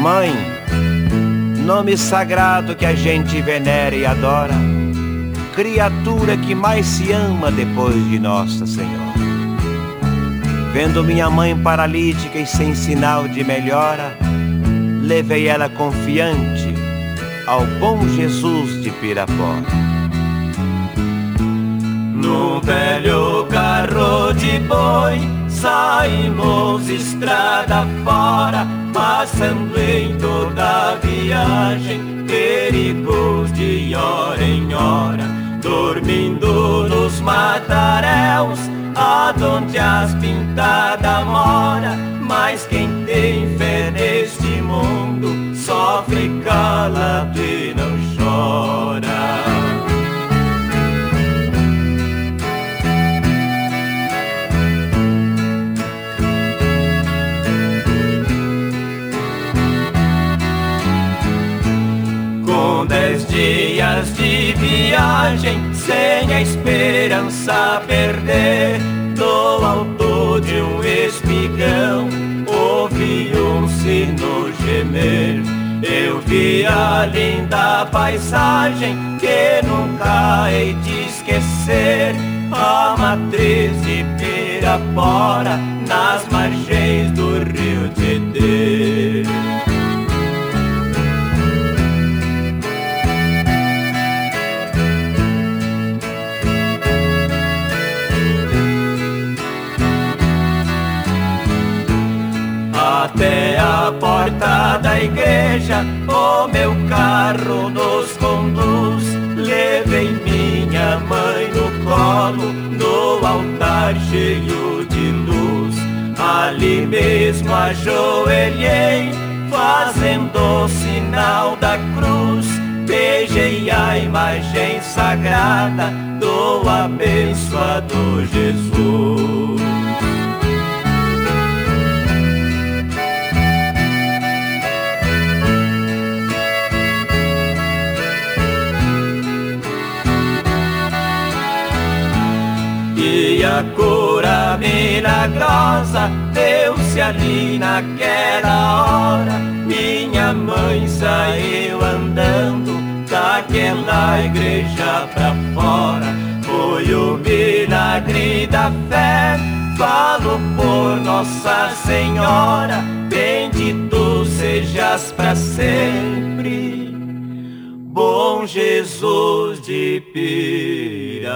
Mãe, nome sagrado que a gente venera e adora, criatura que mais se ama depois de Nossa Senhora. Vendo minha mãe paralítica e sem sinal de melhora, levei ela confiante ao bom Jesus de Pirapora. No velho carro de boi, saímos estrada fora, passando em toda a viagem, perigos de hora em hora, dormindo nos mataréus aonde as pintadas dias de viagem, sem a esperança perder, do alto de um espigão, ouvi um sino gemer. Eu vi a linda paisagem que nunca hei de esquecer, a matriz de Pirapora, nas margens do rio Até a porta da igreja, o meu carro nos conduz. Levei minha mãe no colo, no altar cheio de luz. Ali mesmo ajoelhei, fazendo o sinal da cruz. Beijei a imagem sagrada do abençoado Jesus. E a cura milagrosa deu-se ali naquela hora. Minha mãe saiu andando daquela igreja pra fora. Foi o milagre da fé, falo por Nossa Senhora. Bendito sejas para sempre, Jesus de Pirapora.